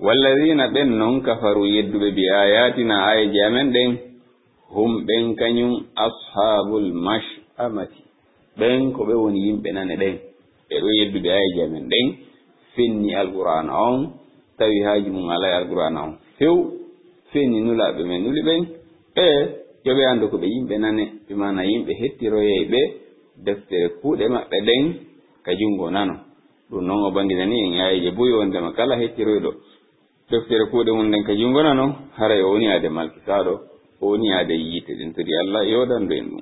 walladina ɓen noon kafaru yedduɓe bi ayatina ayaji amen ɗen hum ɓen kañum ashabul mash'amati ɓen ko ɓe woni yimɓe nane ɗen ɓeɗo yedduɓe ayaji amen ɗen fenni alqur'ana on tawi haaji mum ala alqur'ana on few fenni nulaɓe men nuli ɓen e yoɓe anndu ko ɓe yimɓe nane ɓemana yimɓe hettiroyey ɓe deftere kuuɗe maɓɓe ɗen ka jungo nano ɗum noon o bandinani en yaayeje boyi wondema kala hettiroyɗo deftere kuuɗe mum nden ka jungo noon haray o woni ade malkisaɗo o woni ade yiite ɗen. Todi allah yodandu en. ɗum